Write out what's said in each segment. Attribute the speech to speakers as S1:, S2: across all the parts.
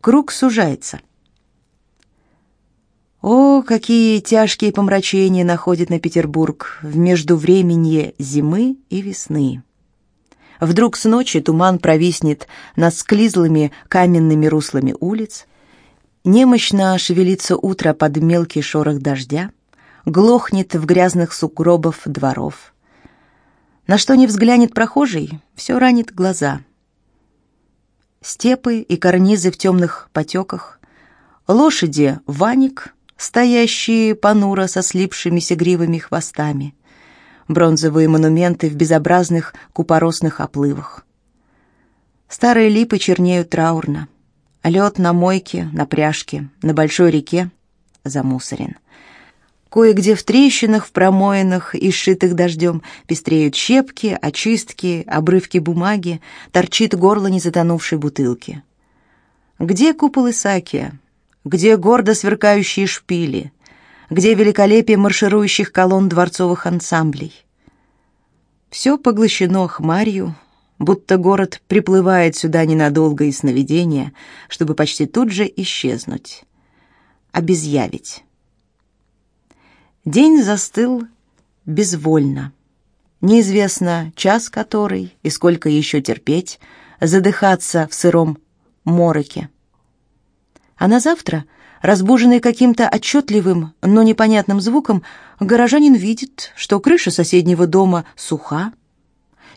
S1: круг сужается. О, какие тяжкие помрачения находит на Петербург в междувременье зимы и весны. Вдруг с ночи туман провиснет над склизлыми каменными руслами улиц, немощно шевелится утро под мелкий шорох дождя, глохнет в грязных сугробов дворов. На что не взглянет прохожий, все ранит глаза. Степы и карнизы в темных потеках, лошади — ваник — стоящие понуро со слипшимися гривами хвостами, бронзовые монументы в безобразных купоросных оплывах. Старые липы чернеют траурно, лед на мойке, на пряжке, на большой реке замусорен. Кое-где в трещинах, в промоинах и сшитых дождем пестреют щепки, очистки, обрывки бумаги, торчит горло незатонувшей бутылки. Где купол Исаакия, где гордо сверкающие шпили, где великолепие марширующих колонн дворцовых ансамблей. Все поглощено хмарью, будто город приплывает сюда ненадолго из сновидения, чтобы почти тут же исчезнуть, обезъявить. День застыл безвольно. Неизвестно, час который и сколько еще терпеть, задыхаться в сыром мороке. А на завтра, разбуженный каким-то отчетливым, но непонятным звуком, горожанин видит, что крыша соседнего дома суха,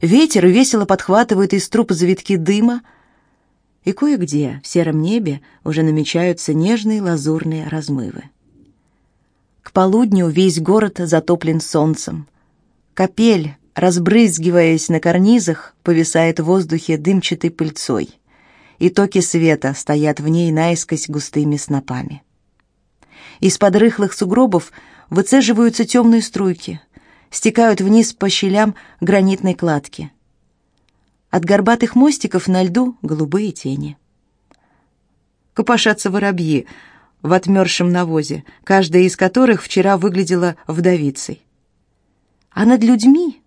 S1: ветер весело подхватывает из труб завитки дыма, и кое-где в сером небе уже намечаются нежные лазурные размывы. К полудню весь город затоплен солнцем. Капель, разбрызгиваясь на карнизах, повисает в воздухе дымчатой пыльцой и токи света стоят в ней наискось густыми снопами. Из-под рыхлых сугробов выцеживаются темные струйки, стекают вниз по щелям гранитной кладки. От горбатых мостиков на льду голубые тени. Копошатся воробьи в отмершем навозе, каждая из которых вчера выглядела вдовицей. А над людьми,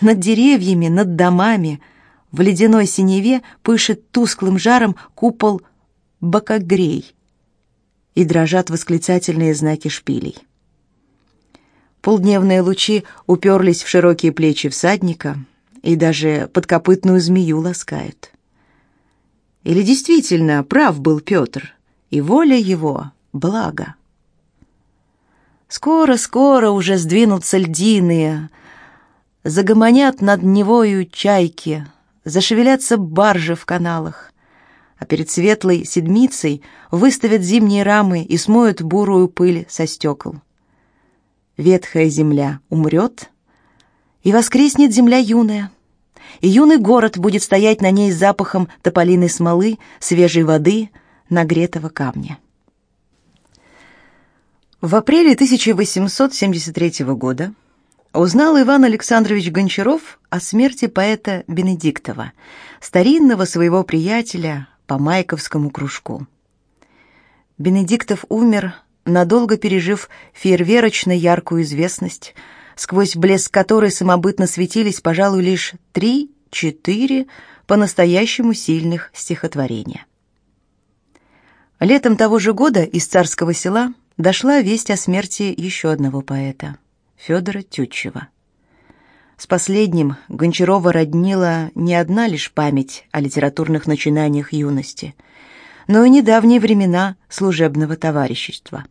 S1: над деревьями, над домами — в ледяной синеве пышет тусклым жаром купол бокогрей и дрожат восклицательные знаки шпилей. Полдневные лучи уперлись в широкие плечи всадника и даже подкопытную змею ласкают. Или действительно прав был Петр, и воля его — благо. Скоро-скоро уже сдвинутся льдины, загомонят над Невою чайки — зашевелятся баржи в каналах, а перед светлой седмицей выставят зимние рамы и смоют бурую пыль со стекол. Ветхая земля умрет, и воскреснет земля юная, и юный город будет стоять на ней с запахом тополиной смолы, свежей воды, нагретого камня. В апреле 1873 года узнал Иван Александрович Гончаров о смерти поэта Бенедиктова, старинного своего приятеля по Майковскому кружку. Бенедиктов умер, надолго пережив фейерверочно яркую известность, сквозь блеск которой самобытно светились, пожалуй, лишь три-четыре по-настоящему сильных стихотворения. Летом того же года из царского села дошла весть о смерти еще одного поэта — Федора Тютчева. С последним Гончарова роднила не одна лишь память о литературных начинаниях юности, но и недавние времена служебного товарищества.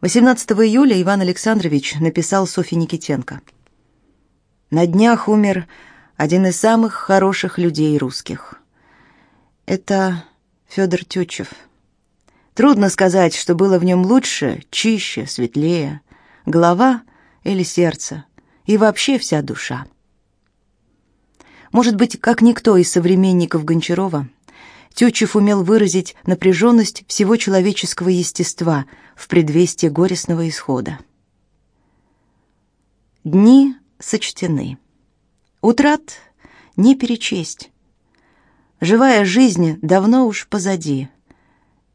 S1: 18 июля Иван Александрович написал Софье Никитенко. «На днях умер один из самых хороших людей русских. Это Федор Тютчев. Трудно сказать, что было в нем лучше, чище, светлее голова или сердце, и вообще вся душа. Может быть, как никто из современников Гончарова, Тютчев умел выразить напряженность всего человеческого естества в предвестии горестного исхода. Дни сочтены. Утрат не перечесть. Живая жизнь давно уж позади.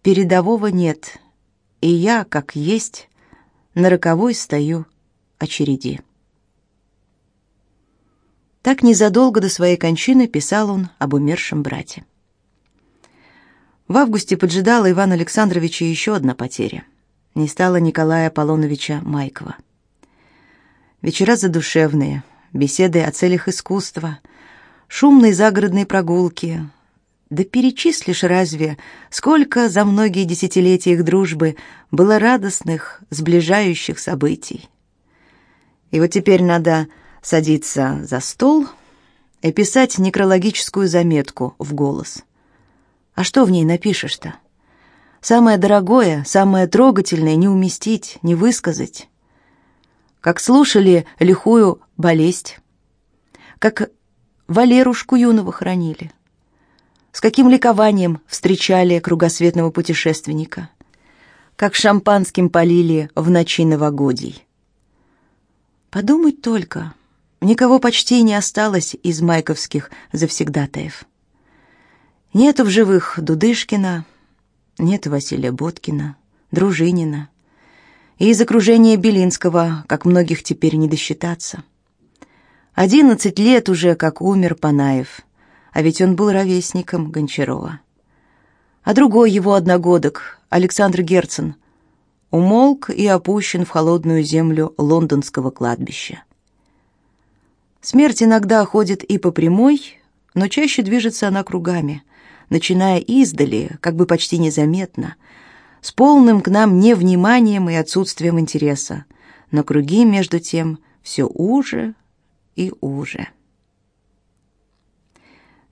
S1: Передового нет, и я, как есть, на роковой стою очереди. Так незадолго до своей кончины писал он об умершем брате. В августе поджидала Ивана Александровича еще одна потеря. Не стало Николая Аполлоновича Майкова. Вечера задушевные, беседы о целях искусства, шумные загородные прогулки. Да перечислишь разве, сколько за многие десятилетия их дружбы было радостных, сближающих событий. И вот теперь надо садиться за стол и писать некрологическую заметку в голос. А что в ней напишешь-то? Самое дорогое, самое трогательное не уместить, не высказать как слушали лихую болезнь, как Валерушку юного хранили, с каким ликованием встречали кругосветного путешественника, как шампанским полили в ночи новогодий. Подумать только, никого почти не осталось из майковских завсегдатаев. Нету в живых Дудышкина, нет Василия Боткина, Дружинина, и из окружения Белинского, как многих теперь не досчитаться. Одиннадцать лет уже, как умер Панаев, а ведь он был ровесником Гончарова. А другой его одногодок, Александр Герцен, умолк и опущен в холодную землю лондонского кладбища. Смерть иногда ходит и по прямой, но чаще движется она кругами, начиная издали, как бы почти незаметно — с полным к нам невниманием и отсутствием интереса. Но круги, между тем, все уже и уже.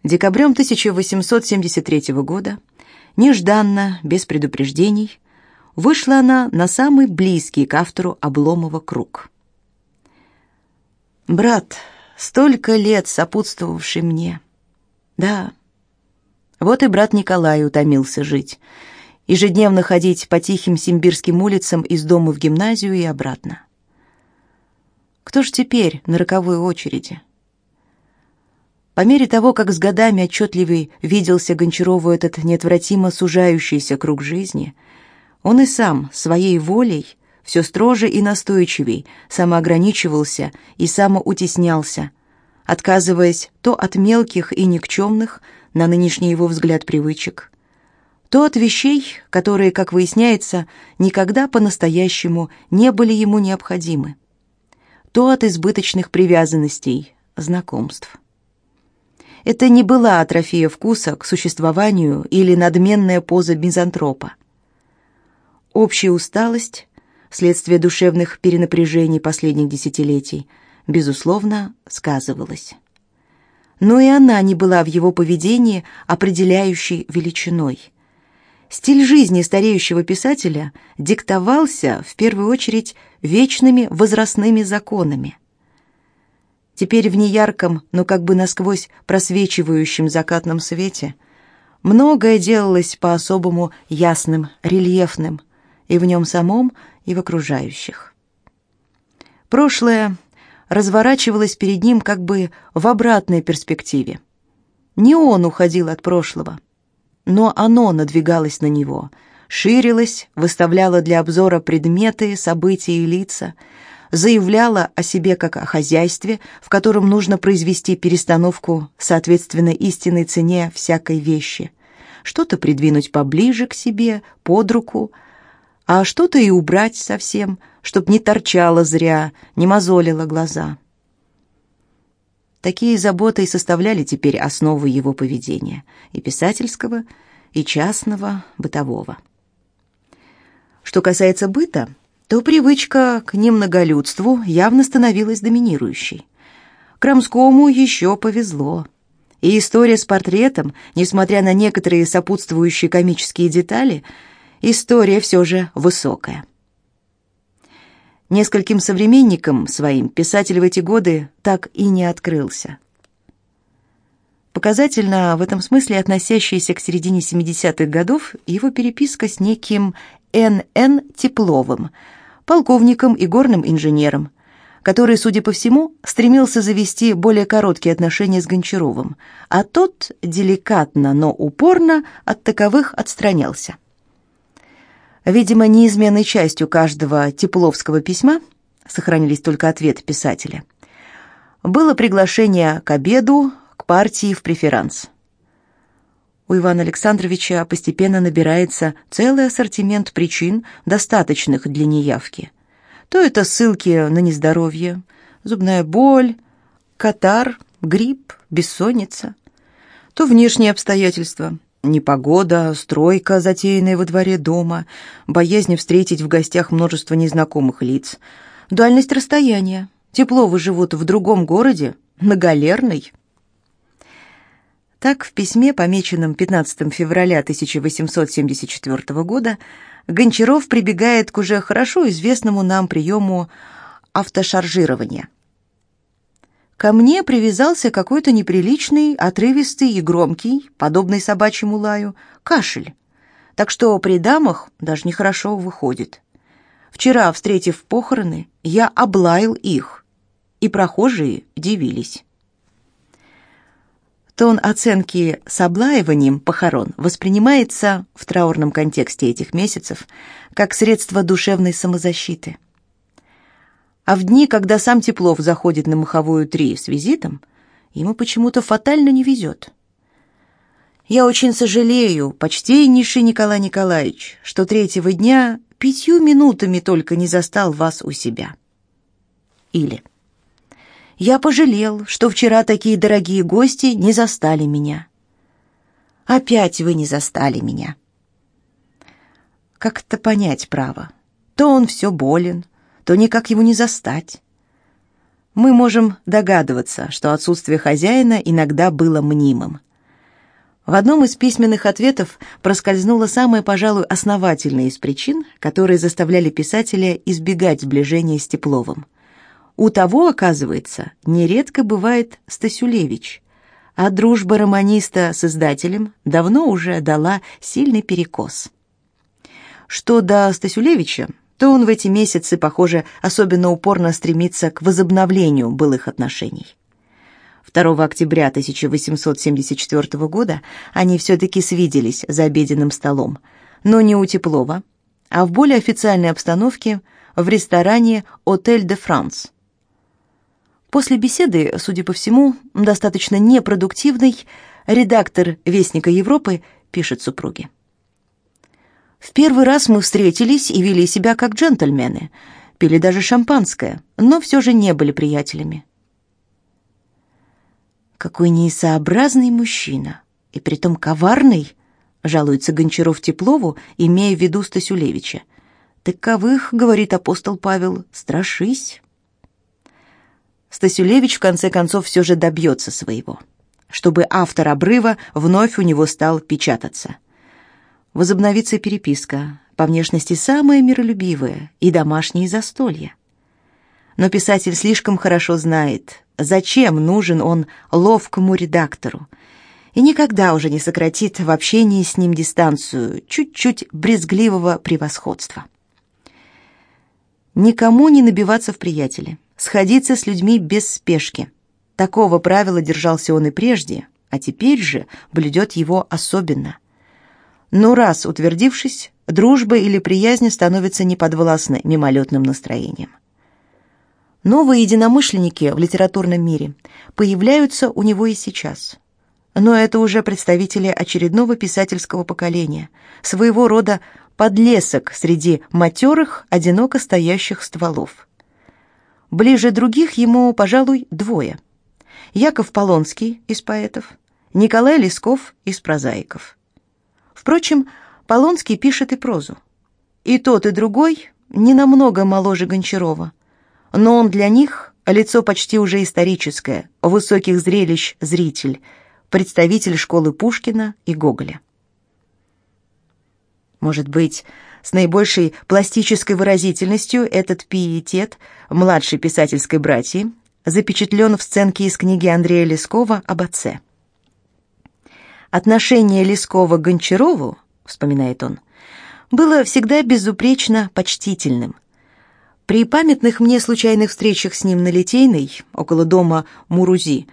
S1: Декабрем 1873 года, нежданно, без предупреждений, вышла она на самый близкий к автору Обломова круг. «Брат, столько лет сопутствовавший мне. Да, вот и брат Николай утомился жить» ежедневно ходить по тихим симбирским улицам из дома в гимназию и обратно. Кто ж теперь на роковой очереди? По мере того, как с годами отчетливый виделся Гончарову этот неотвратимо сужающийся круг жизни, он и сам своей волей все строже и настойчивей самоограничивался и самоутеснялся, отказываясь то от мелких и никчемных, на нынешний его взгляд, привычек, то от вещей, которые, как выясняется, никогда по-настоящему не были ему необходимы, то от избыточных привязанностей, знакомств. Это не была атрофия вкуса к существованию или надменная поза мизантропа. Общая усталость, вследствие душевных перенапряжений последних десятилетий, безусловно, сказывалась. Но и она не была в его поведении определяющей величиной – Стиль жизни стареющего писателя диктовался в первую очередь вечными возрастными законами. Теперь в неярком, но как бы насквозь просвечивающем закатном свете многое делалось по-особому ясным, рельефным, и в нем самом, и в окружающих. Прошлое разворачивалось перед ним как бы в обратной перспективе. Не он уходил от прошлого — но оно надвигалось на него, ширилось, выставляло для обзора предметы, события и лица, заявляло о себе как о хозяйстве, в котором нужно произвести перестановку соответственно истинной цене всякой вещи, что-то придвинуть поближе к себе, под руку, а что-то и убрать совсем, чтоб не торчало зря, не мозолило глаза. Такие заботы и составляли теперь основу его поведения, и писательского, и частного, бытового. Что касается быта, то привычка к немноголюдству явно становилась доминирующей. Крамскому еще повезло. И история с портретом, несмотря на некоторые сопутствующие комические детали, история все же высокая. Нескольким современникам своим писатель в эти годы так и не открылся. Показательно в этом смысле относящаяся к середине 70-х годов его переписка с неким Н.Н. Тепловым, полковником и горным инженером, который, судя по всему, стремился завести более короткие отношения с Гончаровым, а тот деликатно, но упорно от таковых отстранялся. Видимо, неизменной частью каждого Тепловского письма сохранились только ответы писателя. Было приглашение к обеду, к партии в преферанс. У Ивана Александровича постепенно набирается целый ассортимент причин, достаточных для неявки. То это ссылки на нездоровье, зубная боль, катар, грипп, бессонница, то внешние обстоятельства, непогода, стройка, затеянная во дворе дома, боязнь встретить в гостях множество незнакомых лиц, дальность расстояния, Тепловы живут в другом городе, на Галерной. Так, в письме, помеченном 15 февраля 1874 года, Гончаров прибегает к уже хорошо известному нам приему автошаржирования. Ко мне привязался какой-то неприличный, отрывистый и громкий, подобный собачьему лаю, кашель. Так что при дамах даже нехорошо выходит. Вчера, встретив похороны, я облаял их и прохожие дивились. Тон оценки с облаиванием похорон воспринимается в траурном контексте этих месяцев как средство душевной самозащиты. А в дни, когда сам Теплов заходит на Маховую 3 с визитом, ему почему-то фатально не везет. Я очень сожалею, почтеннейший Николай Николаевич, что третьего дня пятью минутами только не застал вас у себя. Или я пожалел, что вчера такие дорогие гости не застали меня. Опять вы не застали меня. Как это понять, право? То он все болен, то никак его не застать. Мы можем догадываться, что отсутствие хозяина иногда было мнимым. В одном из письменных ответов проскользнула самая, пожалуй, основательная из причин, которые заставляли писателя избегать сближения с Тепловым. У того, оказывается, нередко бывает Стасюлевич, а дружба романиста с издателем давно уже дала сильный перекос. Что до Стасюлевича, то он в эти месяцы, похоже, особенно упорно стремится к возобновлению былых отношений. 2 октября 1874 года они все-таки свиделись за обеденным столом, но не у Теплова, а в более официальной обстановке в ресторане «Отель де Франс», После беседы, судя по всему, достаточно непродуктивный, редактор «Вестника Европы» пишет супруге. В первый раз мы встретились и вели себя как джентльмены, пили даже шампанское, но все же не были приятелями. Какой несообразный мужчина, и притом коварный, жалуется Гончаров Теплову, имея в виду Стасюлевича. Таковых, говорит апостол Павел, страшись. Стасюлевич в конце концов все же добьется своего, чтобы автор обрыва вновь у него стал печататься. Возобновится переписка, по внешности самая миролюбивая, и домашние застолья. Но писатель слишком хорошо знает, зачем нужен он ловкому редактору, и никогда уже не сократит в общении с ним дистанцию чуть-чуть брезгливого превосходства. Никому не набиваться в приятели сходиться с людьми без спешки. Такого правила держался он и прежде, а теперь же блюдет его особенно. Но раз утвердившись, дружба или приязнь становятся неподвластны мимолетным настроением. Новые единомышленники в литературном мире появляются у него и сейчас. Но это уже представители очередного писательского поколения, своего рода подлесок среди матерых, одиноко стоящих стволов. Ближе других ему, пожалуй, двое. Яков Полонский из поэтов, Николай Лесков из прозаиков. Впрочем, Полонский пишет и прозу. И тот, и другой не намного моложе Гончарова, но он для них лицо почти уже историческое, высоких зрелищ зритель, представитель школы Пушкина и Гоголя. Может быть, с наибольшей пластической выразительностью этот пиетет младшей писательской братьи запечатлен в сценке из книги Андрея Лескова об отце. Отношение Лескова к Гончарову, вспоминает он, было всегда безупречно почтительным. При памятных мне случайных встречах с ним на Литейной, около дома Мурузи,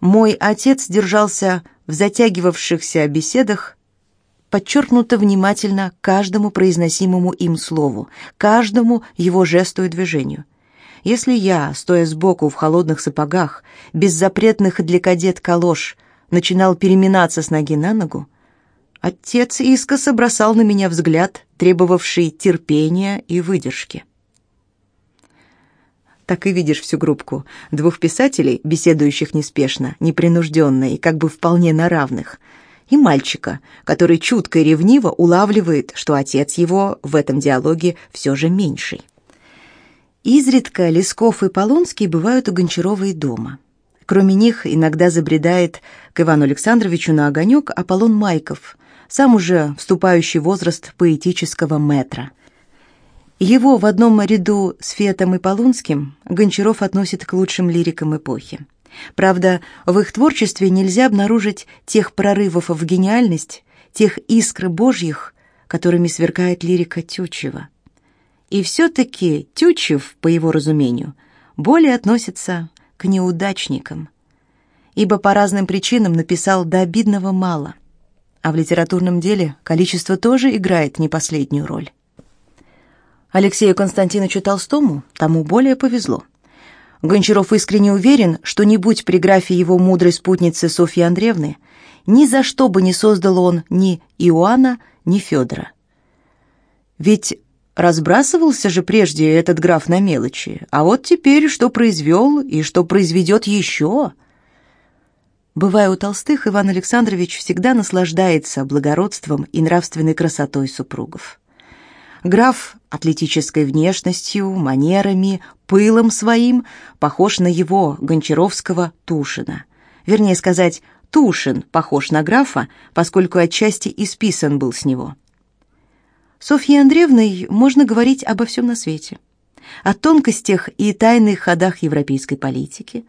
S1: мой отец держался в затягивавшихся беседах подчеркнуто внимательно каждому произносимому им слову, каждому его жесту и движению. Если я, стоя сбоку в холодных сапогах, без запретных для кадет калош, начинал переминаться с ноги на ногу, отец искоса бросал на меня взгляд, требовавший терпения и выдержки. Так и видишь всю группку. Двух писателей, беседующих неспешно, непринужденно и как бы вполне на равных. И мальчика, который чутко и ревниво улавливает, что отец его в этом диалоге все же меньший. Изредка Лесков и Полонский бывают у Гончарова и дома. Кроме них иногда забредает к Ивану Александровичу на огонек Аполлон Майков, сам уже вступающий в возраст поэтического метра – его в одном ряду с Фетом и Полунским Гончаров относит к лучшим лирикам эпохи. Правда, в их творчестве нельзя обнаружить тех прорывов в гениальность, тех искр божьих, которыми сверкает лирика Тютчева. И все-таки Тютчев, по его разумению, более относится к неудачникам, ибо по разным причинам написал до обидного мало, а в литературном деле количество тоже играет не последнюю роль. Алексею Константиновичу Толстому тому более повезло. Гончаров искренне уверен, что не будь при графе его мудрой спутницы Софьи Андреевны, ни за что бы не создал он ни Иоанна, ни Федора. Ведь разбрасывался же прежде этот граф на мелочи, а вот теперь что произвел и что произведет еще. Бывая у Толстых, Иван Александрович всегда наслаждается благородством и нравственной красотой супругов. Граф атлетической внешностью, манерами, пылом своим похож на его, Гончаровского, Тушина. Вернее сказать, Тушин похож на графа, поскольку отчасти исписан был с него. Софье Андреевной можно говорить обо всем на свете. О тонкостях и тайных ходах европейской политики,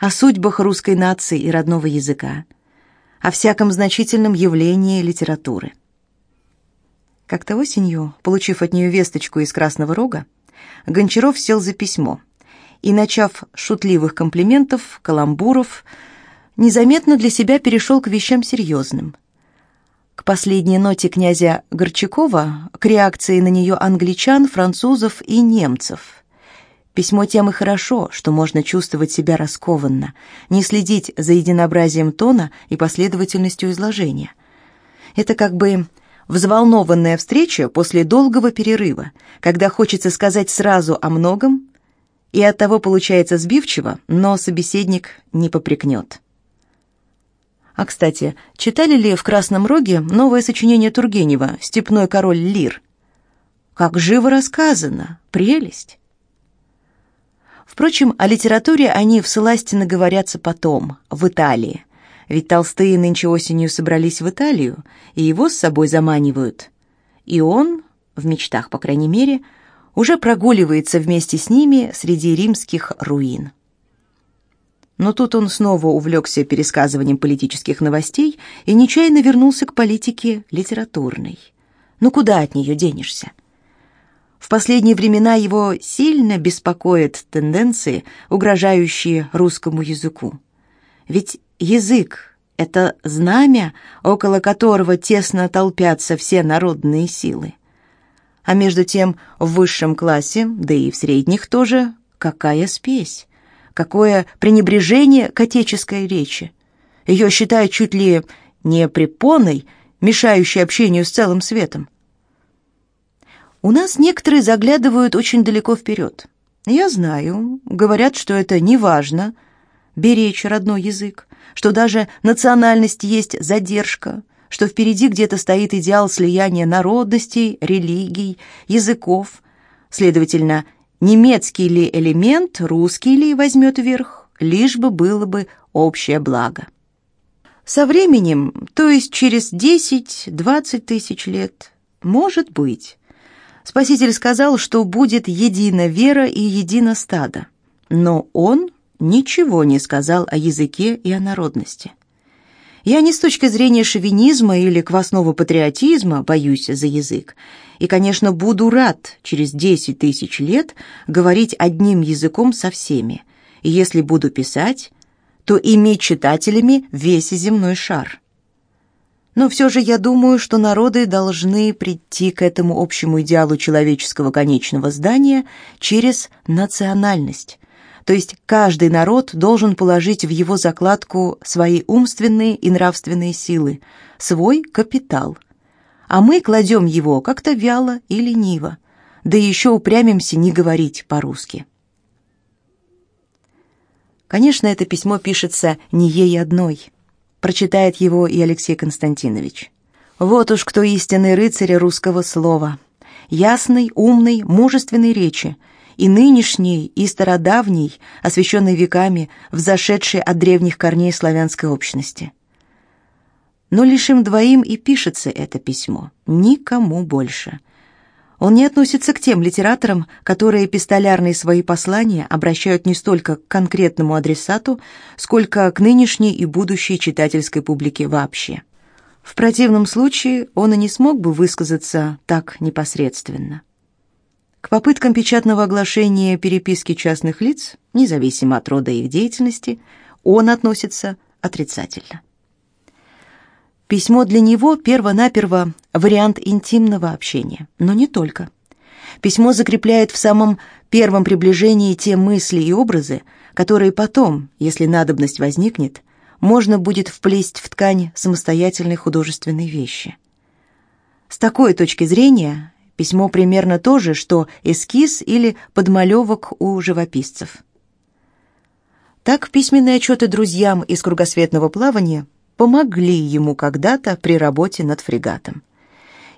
S1: о судьбах русской нации и родного языка, о всяком значительном явлении литературы. Как-то осенью, получив от нее весточку из Красного Рога, Гончаров сел за письмо и, начав шутливых комплиментов, каламбуров, незаметно для себя перешел к вещам серьезным. К последней ноте князя Горчакова, к реакции на нее англичан, французов и немцев. Письмо тем и хорошо, что можно чувствовать себя раскованно, не следить за единообразием тона и последовательностью изложения. Это как бы взволнованная встреча после долгого перерыва, когда хочется сказать сразу о многом, и оттого получается сбивчиво, но собеседник не попрекнет. А, кстати, читали ли в «Красном роге» новое сочинение Тургенева «Степной король Лир»? Как живо рассказано! Прелесть! Впрочем, о литературе они в Селастино говорятся потом, в Италии. Ведь толстые нынче осенью собрались в Италию, и его с собой заманивают. И он, в мечтах, по крайней мере, уже прогуливается вместе с ними среди римских руин. Но тут он снова увлекся пересказыванием политических новостей и нечаянно вернулся к политике литературной. Ну куда от нее денешься? В последние времена его сильно беспокоят тенденции, угрожающие русскому языку. Ведь язык — это знамя, около которого тесно толпятся все народные силы. А между тем в высшем классе, да и в средних тоже, какая спесь, какое пренебрежение к отеческой речи. Ее считают чуть ли не препоной, мешающей общению с целым светом. У нас некоторые заглядывают очень далеко вперед. Я знаю, говорят, что это не важно — беречь родной язык, что даже национальность есть задержка, что впереди где-то стоит идеал слияния народностей, религий, языков. Следовательно, немецкий ли элемент, русский ли возьмет верх, лишь бы было бы общее благо. Со временем, то есть через 10-20 тысяч лет, может быть. Спаситель сказал, что будет едина вера и едино стадо. Но он ничего не сказал о языке и о народности. Я не с точки зрения шовинизма или квасного патриотизма боюсь за язык, и, конечно, буду рад через 10 тысяч лет говорить одним языком со всеми, и если буду писать, то иметь читателями весь земной шар. Но все же я думаю, что народы должны прийти к этому общему идеалу человеческого конечного здания через национальность, то есть каждый народ должен положить в его закладку свои умственные и нравственные силы, свой капитал. А мы кладем его как-то вяло и лениво, да еще упрямимся не говорить по-русски. Конечно, это письмо пишется не ей одной. Прочитает его и Алексей Константинович. Вот уж кто истинный рыцарь русского слова. Ясный, умный, мужественной речи, и нынешний, и стародавний, освященный веками, взошедший от древних корней славянской общности. Но лишь им двоим и пишется это письмо, никому больше. Он не относится к тем литераторам, которые эпистолярные свои послания обращают не столько к конкретному адресату, сколько к нынешней и будущей читательской публике вообще. В противном случае он и не смог бы высказаться так непосредственно. К попыткам печатного оглашения переписки частных лиц, независимо от рода их деятельности, он относится отрицательно. Письмо для него перво-наперво вариант интимного общения, но не только. Письмо закрепляет в самом первом приближении те мысли и образы, которые потом, если надобность возникнет, можно будет вплесть в ткань самостоятельной художественной вещи. С такой точки зрения письмо примерно то же, что эскиз или подмалевок у живописцев. Так письменные отчеты друзьям из кругосветного плавания – помогли ему когда-то при работе над фрегатом.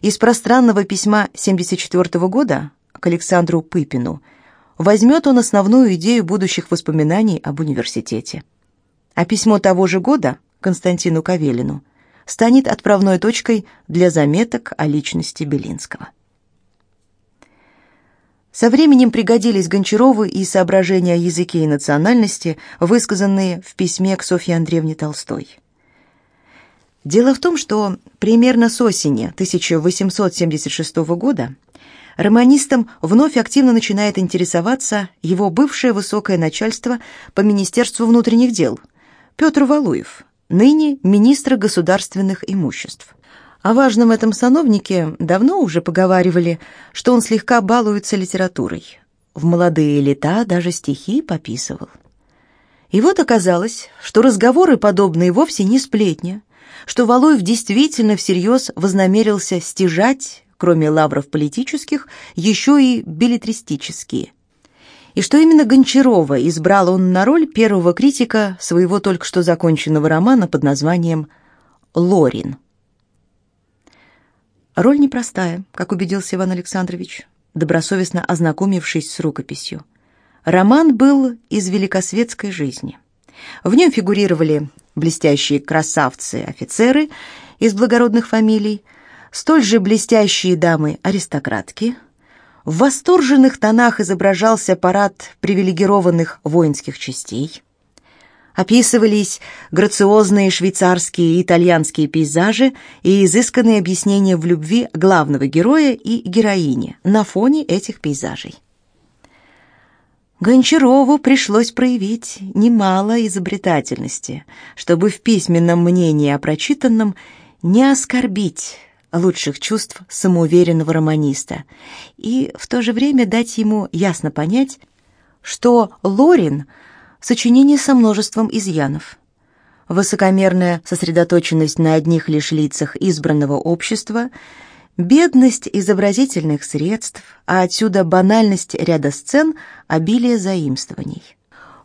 S1: Из пространного письма 74 года к Александру Пыпину возьмет он основную идею будущих воспоминаний об университете. А письмо того же года Константину Кавелину станет отправной точкой для заметок о личности Белинского. Со временем пригодились Гончарову и соображения о языке и национальности, высказанные в письме к Софье Андреевне Толстой. Дело в том, что примерно с осени 1876 года романистом вновь активно начинает интересоваться его бывшее высокое начальство по Министерству внутренних дел Петр Валуев, ныне министр государственных имуществ. О важном этом сановнике давно уже поговаривали, что он слегка балуется литературой. В молодые лета даже стихи пописывал. И вот оказалось, что разговоры подобные вовсе не сплетня, что Валуев действительно всерьез вознамерился стяжать, кроме лавров политических, еще и билетристические. И что именно Гончарова избрал он на роль первого критика своего только что законченного романа под названием «Лорин». Роль непростая, как убедился Иван Александрович, добросовестно ознакомившись с рукописью. Роман был из великосветской жизни. В нем фигурировали блестящие красавцы-офицеры из благородных фамилий, столь же блестящие дамы-аристократки. В восторженных тонах изображался парад привилегированных воинских частей. Описывались грациозные швейцарские и итальянские пейзажи и изысканные объяснения в любви главного героя и героини на фоне этих пейзажей. Гончарову пришлось проявить немало изобретательности, чтобы в письменном мнении о прочитанном не оскорбить лучших чувств самоуверенного романиста и в то же время дать ему ясно понять, что Лорин — сочинение со множеством изъянов. Высокомерная сосредоточенность на одних лишь лицах избранного общества — Бедность изобразительных средств, а отсюда банальность ряда сцен, обилие заимствований.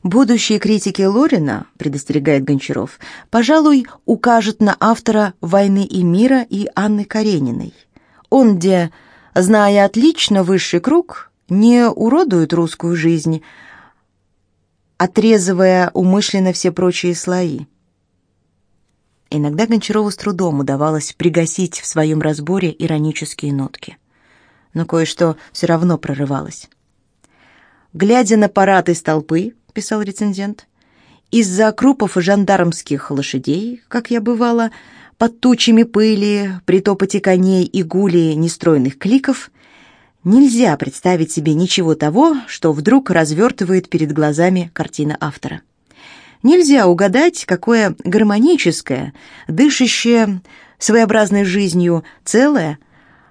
S1: Будущие критики Лорина, предостерегает Гончаров, пожалуй, укажут на автора «Войны и мира» и Анны Карениной. Он, где, зная отлично высший круг, не уродует русскую жизнь, отрезывая умышленно все прочие слои. Иногда Гончарову с трудом удавалось пригасить в своем разборе иронические нотки. Но кое-что все равно прорывалось. «Глядя на парад из толпы», — писал рецензент, «из-за крупов и жандармских лошадей, как я бывала, под тучами пыли, при топоте коней и гуле нестройных кликов, нельзя представить себе ничего того, что вдруг развертывает перед глазами картина автора». Нельзя угадать, какое гармоническое, дышащее своеобразной жизнью целое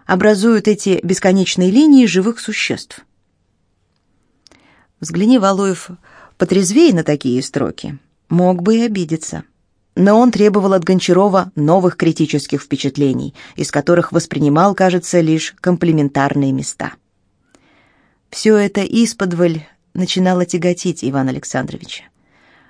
S1: образуют эти бесконечные линии живых существ. Взгляни, Валуев, Потрезвее на такие строки, мог бы и обидеться. Но он требовал от Гончарова новых критических впечатлений, из которых воспринимал, кажется, лишь комплементарные места. Все это исподволь начинало тяготить Ивана Александровича.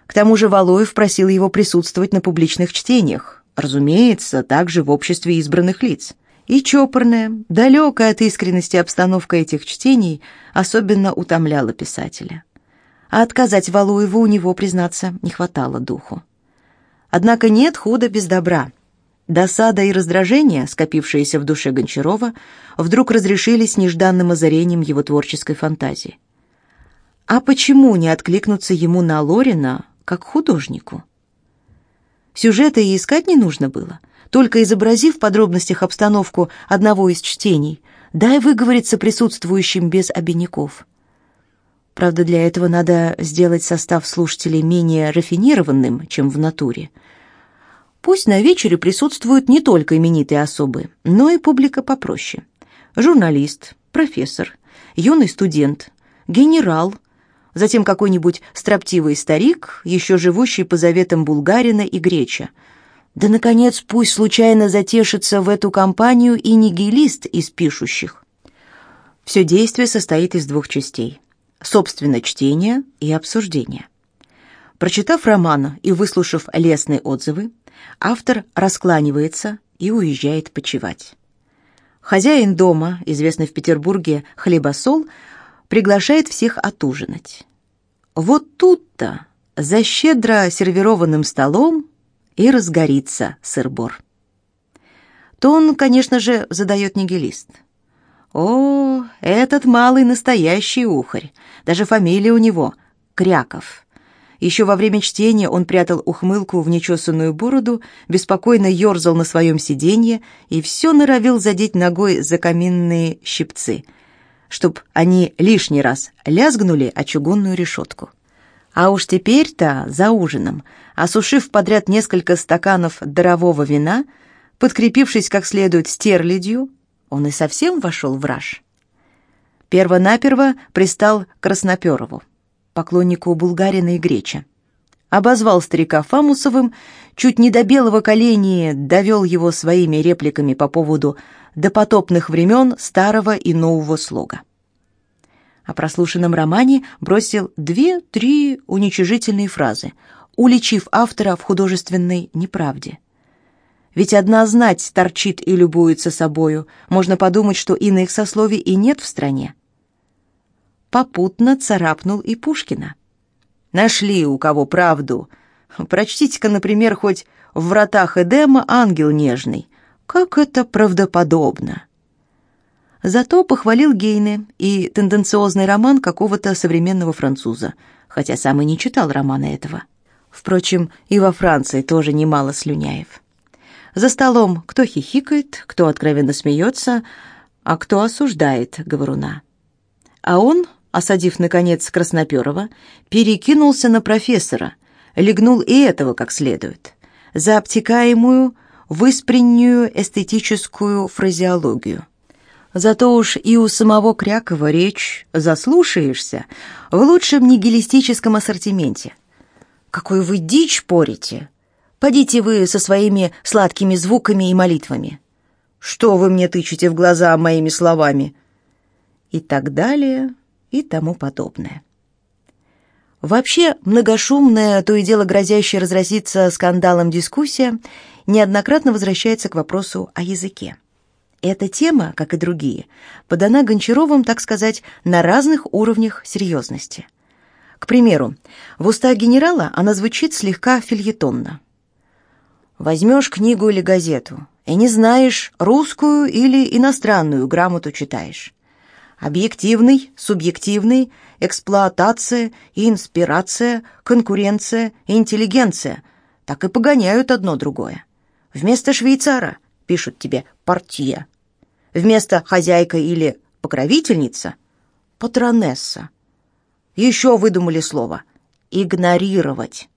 S1: К тому же Валуев просил его присутствовать на публичных чтениях, разумеется, также в обществе избранных лиц. И чопорная, далекая от искренности обстановка этих чтений особенно утомляла писателя. А отказать Валуеву у него, признаться, не хватало духу. Однако нет худа без добра. Досада и раздражение, скопившиеся в душе Гончарова, вдруг разрешились нежданным озарением его творческой фантазии. А почему не откликнуться ему на Лорина как художнику? Сюжета и искать не нужно было, только изобразив в подробностях обстановку одного из чтений, дай выговориться присутствующим без обиняков. Правда, для этого надо сделать состав слушателей менее рафинированным, чем в натуре – Пусть на вечере присутствуют не только именитые особы, но и публика попроще. Журналист, профессор, юный студент, генерал, затем какой-нибудь строптивый старик, еще живущий по заветам Булгарина и Греча. Да, наконец, пусть случайно затешится в эту компанию и нигилист из пишущих. Все действие состоит из двух частей. Собственно, чтение и обсуждение. Прочитав роман и выслушав лестные отзывы, автор раскланивается и уезжает почевать. Хозяин дома, известный в Петербурге хлебосол, приглашает всех отужинать. Вот тут-то, за щедро сервированным столом, и разгорится сыр-бор. Тон, конечно же, задает нигилист. О, этот малый настоящий ухарь. Даже фамилия у него — Кряков. Еще во время чтения он прятал ухмылку в нечесанную бороду, беспокойно ерзал на своем сиденье и все норовил задеть ногой за каминные щипцы, чтоб они лишний раз лязгнули о чугунную решетку. А уж теперь-то, за ужином, осушив подряд несколько стаканов дарового вина, подкрепившись как следует стерлядью, он и совсем вошел в раж. Первонаперво пристал Красноперову поклоннику Булгарина и Греча. Обозвал старика Фамусовым, чуть не до белого колени довел его своими репликами по поводу допотопных времен старого и нового слога. О прослушанном романе бросил две-три уничижительные фразы, уличив автора в художественной неправде. Ведь одна знать торчит и любуется собою, можно подумать, что иных сословий и нет в стране попутно царапнул и Пушкина. Нашли у кого правду. Прочтите-ка, например, хоть в вратах Эдема ангел нежный. Как это правдоподобно. Зато похвалил Гейне и тенденциозный роман какого-то современного француза, хотя сам и не читал романа этого. Впрочем, и во Франции тоже немало слюняев. За столом кто хихикает, кто откровенно смеется, а кто осуждает говоруна. А он осадив, наконец, Красноперова, перекинулся на профессора, легнул и этого как следует, за обтекаемую, выспреннюю эстетическую фразеологию. Зато уж и у самого Крякова речь заслушаешься в лучшем нигилистическом ассортименте. Какой вы дичь порите! Подите вы со своими сладкими звуками и молитвами. Что вы мне тычете в глаза моими словами? И так далее, и тому подобное. Вообще, многошумная, то и дело грозящая разразиться скандалом дискуссия неоднократно возвращается к вопросу о языке. Эта тема, как и другие, подана Гончаровым, так сказать, на разных уровнях серьезности. К примеру, в устах генерала она звучит слегка фильетонно. Возьмешь книгу или газету и не знаешь, русскую или иностранную грамоту читаешь. Объективный, субъективный, эксплуатация и инспирация, конкуренция интеллигенция. Так и погоняют одно другое. Вместо швейцара пишут тебе «партия». Вместо «хозяйка» или «покровительница» — «патронесса». Еще выдумали слово «игнорировать».